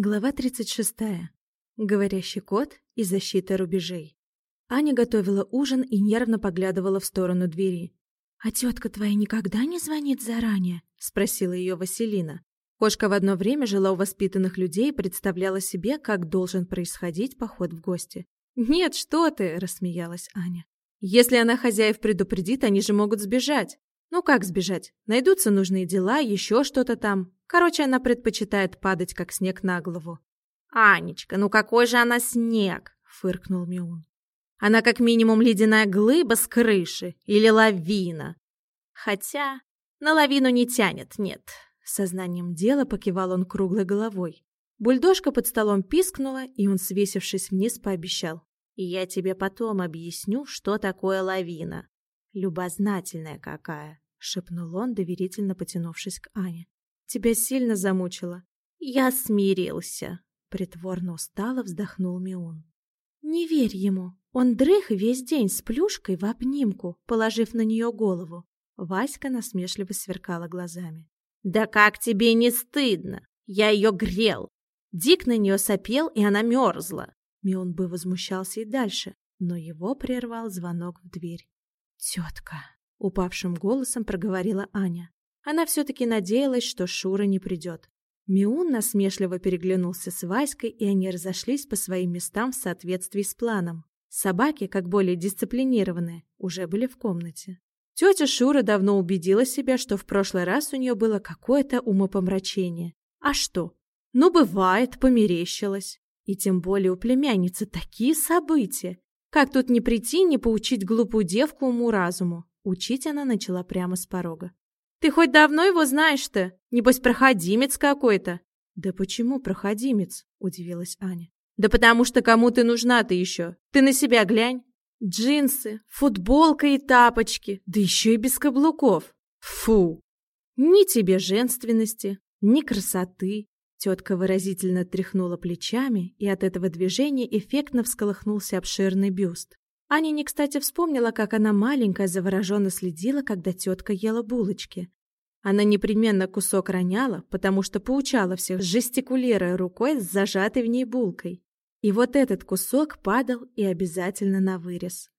Глава 36. Говорящий кот и защита рубежей. Аня готовила ужин и нервно поглядывала в сторону двери. «А тетка твоя никогда не звонит заранее?» — спросила ее Василина. Кошка в одно время жила у воспитанных людей и представляла себе, как должен происходить поход в гости. «Нет, что ты!» — рассмеялась Аня. «Если она хозяев предупредит, они же могут сбежать. Ну как сбежать? Найдутся нужные дела, еще что-то там. Короче, она предпочитает падать, как снег на голову. «Анечка, ну какой же она снег?» — фыркнул Миун. «Она как минимум ледяная глыба с крыши или лавина. Хотя на лавину не тянет, нет». Сознанием дела покивал он круглой головой. Бульдожка под столом пискнула, и он, свесившись вниз, пообещал. «Я тебе потом объясню, что такое лавина. Любознательная какая!» — шепнул он, доверительно потянувшись к Ане. «Тебя сильно замучило?» «Я смирился», — притворно устало вздохнул Миун. «Не верь ему. Он дрых весь день с плюшкой в обнимку, положив на нее голову». Васька насмешливо сверкала глазами. «Да как тебе не стыдно? Я ее грел. Дик на нее сопел, и она мерзла». Миун бы возмущался и дальше, но его прервал звонок в дверь. «Тетка!» — упавшим голосом проговорила Аня. Она все-таки надеялась, что Шура не придет. Миун насмешливо переглянулся с Васькой, и они разошлись по своим местам в соответствии с планом. Собаки, как более дисциплинированные, уже были в комнате. Тетя Шура давно убедила себя, что в прошлый раз у нее было какое-то умопомрачение. А что? Ну, бывает, померещилось. И тем более у племянницы такие события. Как тут не прийти, не поучить глупую девку уму-разуму? Учить она начала прямо с порога. «Ты хоть давно его знаешь-то? Небось, проходимец какой-то?» «Да почему проходимец?» – удивилась Аня. «Да потому что кому ты нужна ты еще? Ты на себя глянь. Джинсы, футболка и тапочки, да еще и без каблуков. Фу! Ни тебе женственности, ни красоты, Тетка выразительно тряхнула плечами, и от этого движения эффектно всколыхнулся обширный бюст. Аня не кстати вспомнила, как она маленькая завороженно следила, когда тетка ела булочки. Она непременно кусок роняла, потому что поучала всех, жестикулируя рукой с зажатой в ней булкой. И вот этот кусок падал и обязательно на вырез.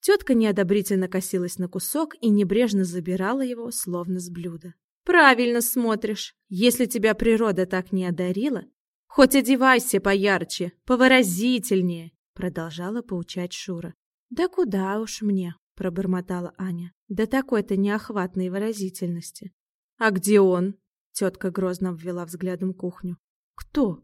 Тетка неодобрительно косилась на кусок и небрежно забирала его, словно с блюда. Правильно смотришь. Если тебя природа так не одарила, хоть одевайся поярче, повыразительнее, продолжала поучать Шура. Да куда уж мне, пробормотала Аня. Да такой-то неохватной выразительности. А где он? Тетка грозно ввела взглядом кухню. Кто?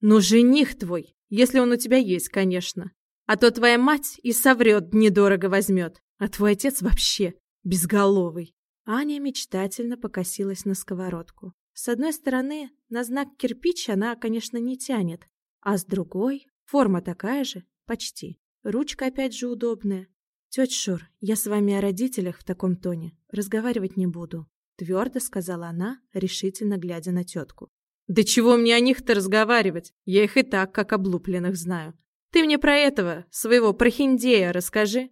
Ну, жених твой, если он у тебя есть, конечно. А то твоя мать и соврет, недорого возьмет. А твой отец вообще безголовый. Аня мечтательно покосилась на сковородку. С одной стороны, на знак кирпич она, конечно, не тянет, а с другой форма такая же, почти. Ручка опять же удобная. «Тетя Шур, я с вами о родителях в таком тоне разговаривать не буду», твердо сказала она, решительно глядя на тетку. «Да чего мне о них-то разговаривать? Я их и так, как облупленных, знаю. Ты мне про этого, своего прохиндея, расскажи».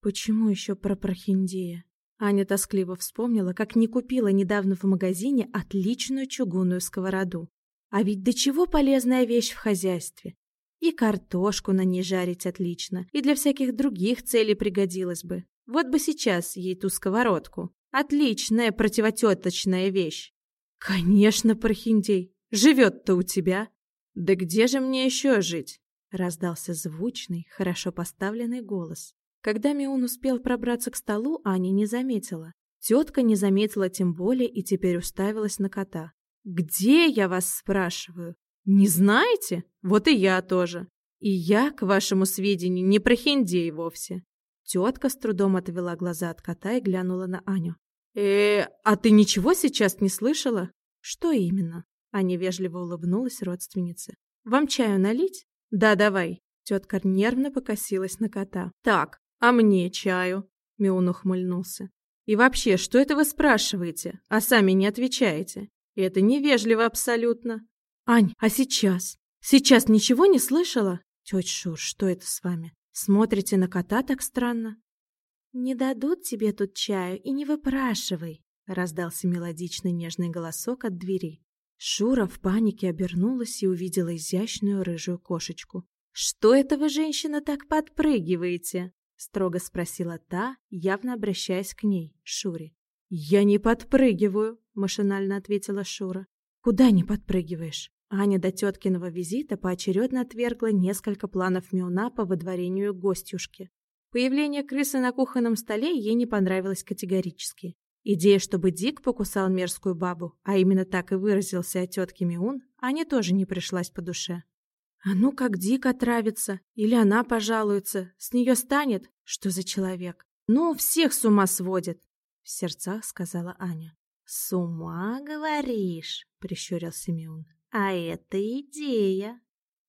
«Почему еще про прохиндея?» Аня тоскливо вспомнила, как не купила недавно в магазине отличную чугунную сковороду. А ведь до чего полезная вещь в хозяйстве. И картошку на ней жарить отлично, и для всяких других целей пригодилась бы. Вот бы сейчас ей ту сковородку. Отличная противотеточная вещь. Конечно, Пархиндей, живет-то у тебя. Да где же мне еще жить? Раздался звучный, хорошо поставленный голос. Когда Миун успел пробраться к столу, Аня не заметила. Тетка не заметила тем более и теперь уставилась на кота. «Где я вас спрашиваю? Не знаете? Вот и я тоже. И я, к вашему сведению, не прохиндей вовсе». Тетка с трудом отвела глаза от кота и глянула на Аню. э а ты ничего сейчас не слышала?» «Что именно?» Аня вежливо улыбнулась родственнице. «Вам чаю налить?» «Да, давай». Тетка нервно покосилась на кота. «Так, «А мне чаю?» — Миун ухмыльнулся. «И вообще, что это вы спрашиваете, а сами не отвечаете? Это невежливо абсолютно». «Ань, а сейчас? Сейчас ничего не слышала?» «Тетя Шур, что это с вами? Смотрите на кота так странно?» «Не дадут тебе тут чаю и не выпрашивай», — раздался мелодичный нежный голосок от двери. Шура в панике обернулась и увидела изящную рыжую кошечку. «Что это вы, женщина, так подпрыгиваете?» — строго спросила та, явно обращаясь к ней, Шуре. «Я не подпрыгиваю», — машинально ответила Шура. «Куда не подпрыгиваешь?» Аня до теткиного визита поочередно отвергла несколько планов Миуна по выдворению гостюшки. Появление крысы на кухонном столе ей не понравилось категорически. Идея, чтобы Дик покусал мерзкую бабу, а именно так и выразился о тетке Миун, Ане тоже не пришлась по душе. А ну как Дик отравится, или она пожалуется, с нее станет, что за человек. Ну, всех с ума сводит, в сердцах сказала Аня. С ума, говоришь, прищурился Миун. А это идея.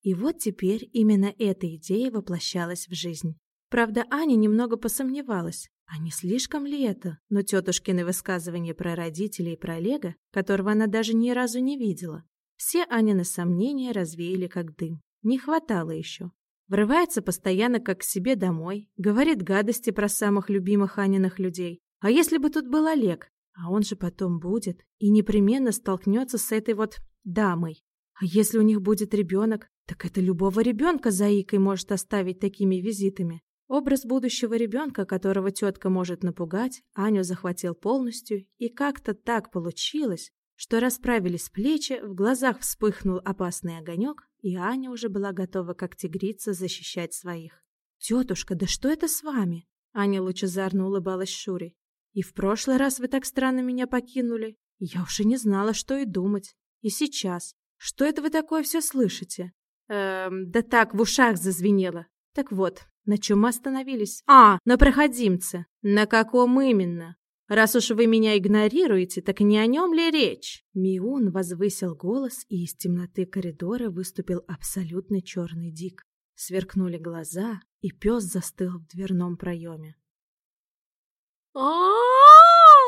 И вот теперь именно эта идея воплощалась в жизнь. Правда, Аня немного посомневалась, а не слишком ли это? Но тетушкины высказывания про родителей и про Олега, которого она даже ни разу не видела, все Анины сомнения развеяли как дым. Не хватало еще. Врывается постоянно как к себе домой, говорит гадости про самых любимых Аниных людей. А если бы тут был Олег? А он же потом будет и непременно столкнется с этой вот дамой. А если у них будет ребенок, так это любого ребенка заикой может оставить такими визитами. Образ будущего ребенка, которого тетка может напугать, Аню захватил полностью, и как-то так получилось, что расправились плечи, в глазах вспыхнул опасный огонек, и Аня уже была готова, как тигрица, защищать своих. «Тетушка, да что это с вами?» Аня лучезарно улыбалась Шуре. «И в прошлый раз вы так странно меня покинули. Я уже не знала, что и думать. И сейчас. Что это вы такое все слышите?» «Эм, да так, в ушах зазвенело. Так вот, на чем мы остановились? А, на проходимце. На каком именно? Раз уж вы меня игнорируете, так не о нем ли речь? Миун возвысил голос, и из темноты коридора выступил абсолютно черный дик. Сверкнули глаза, и пес застыл в дверном проеме.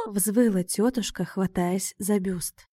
Взвыла тетушка, хватаясь за бюст.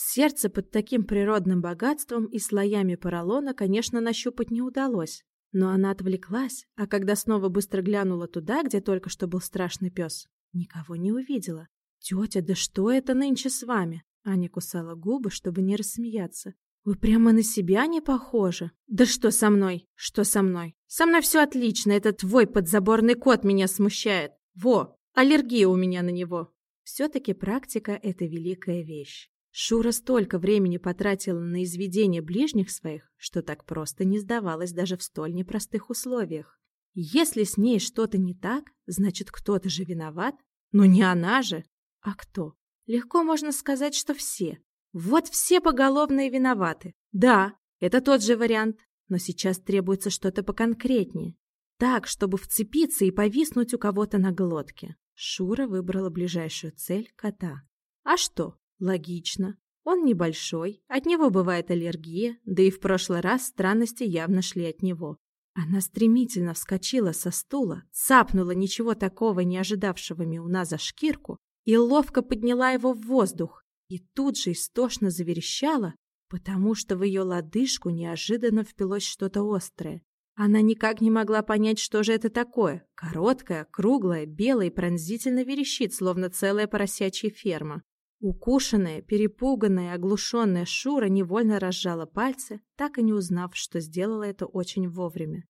Сердце под таким природным богатством и слоями поролона, конечно, нащупать не удалось. Но она отвлеклась, а когда снова быстро глянула туда, где только что был страшный пес, никого не увидела. «Тетя, да что это нынче с вами?» Аня кусала губы, чтобы не рассмеяться. «Вы прямо на себя не похожи?» «Да что со мной? Что со мной? Со мной все отлично, этот твой подзаборный кот меня смущает. Во, аллергия у меня на него». Все-таки практика — это великая вещь. Шура столько времени потратила на изведение ближних своих, что так просто не сдавалась даже в столь непростых условиях. Если с ней что-то не так, значит, кто-то же виноват. Но не она же. А кто? Легко можно сказать, что все. Вот все поголовные виноваты. Да, это тот же вариант, но сейчас требуется что-то поконкретнее. Так, чтобы вцепиться и повиснуть у кого-то на глотке. Шура выбрала ближайшую цель – кота. А что? Логично. Он небольшой, от него бывает аллергия, да и в прошлый раз странности явно шли от него. Она стремительно вскочила со стула, цапнула ничего такого не ожидавшего Миуна за шкирку и ловко подняла его в воздух, и тут же истошно заверещала, потому что в ее лодыжку неожиданно впилось что-то острое. Она никак не могла понять, что же это такое. Короткая, круглая, белая и пронзительно верещит, словно целая поросячья ферма. Укушенная, перепуганная, оглушенная Шура невольно разжала пальцы, так и не узнав, что сделала это очень вовремя.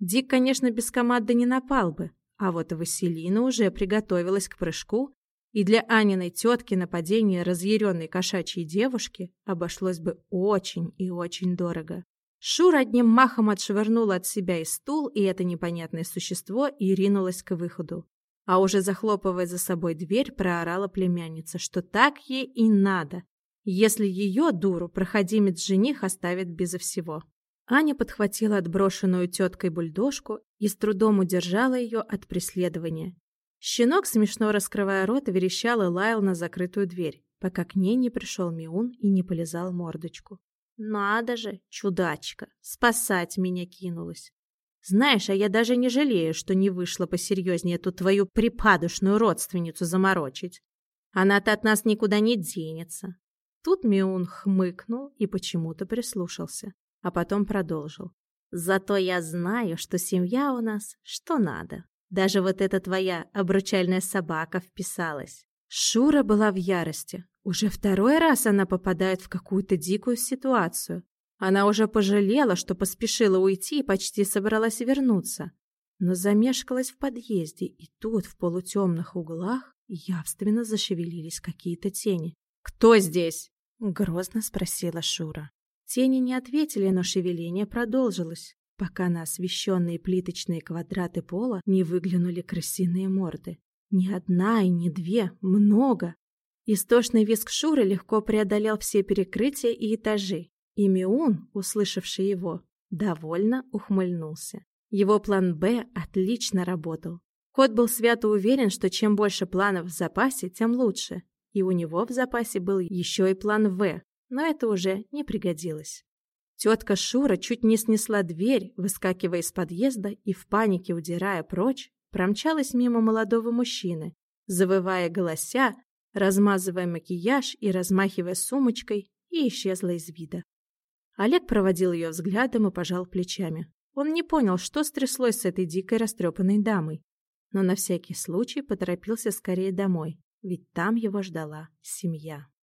Дик, конечно, без команды не напал бы, а вот Василина уже приготовилась к прыжку, и для Аниной тетки нападение разъяренной кошачьей девушки обошлось бы очень и очень дорого. Шура одним махом отшвырнула от себя и стул, и это непонятное существо, и ринулась к выходу. А уже захлопывая за собой дверь, проорала племянница, что так ей и надо, если ее, дуру, проходимец-жених оставит безо всего. Аня подхватила отброшенную теткой бульдожку и с трудом удержала ее от преследования. Щенок, смешно раскрывая рот, верещал и лаял на закрытую дверь, пока к ней не пришел Миун и не полезал мордочку. «Надо же, чудачка, спасать меня кинулась!» Знаешь, а я даже не жалею, что не вышло посерьезнее эту твою припадочную родственницу заморочить. Она-то от нас никуда не денется. Тут Миун хмыкнул и почему-то прислушался, а потом продолжил. Зато я знаю, что семья у нас что надо. Даже вот эта твоя обручальная собака вписалась. Шура была в ярости. Уже второй раз она попадает в какую-то дикую ситуацию. Она уже пожалела, что поспешила уйти и почти собралась вернуться. Но замешкалась в подъезде, и тут, в полутемных углах, явственно зашевелились какие-то тени. «Кто здесь?» — грозно спросила Шура. Тени не ответили, но шевеление продолжилось, пока на освещенные плиточные квадраты пола не выглянули крысиные морды. Не одна и не две, много. Истошный визг Шуры легко преодолел все перекрытия и этажи, и Миун, услышавший его, довольно ухмыльнулся. Его план «Б» отлично работал. Кот был свято уверен, что чем больше планов в запасе, тем лучше. И у него в запасе был еще и план «В», но это уже не пригодилось. Тетка Шура чуть не снесла дверь, выскакивая из подъезда и в панике удирая прочь, промчалась мимо молодого мужчины, завывая голося, размазывая макияж и размахивая сумочкой, и исчезла из вида. Олег проводил ее взглядом и пожал плечами. Он не понял, что стряслось с этой дикой растрепанной дамой, но на всякий случай поторопился скорее домой, ведь там его ждала семья.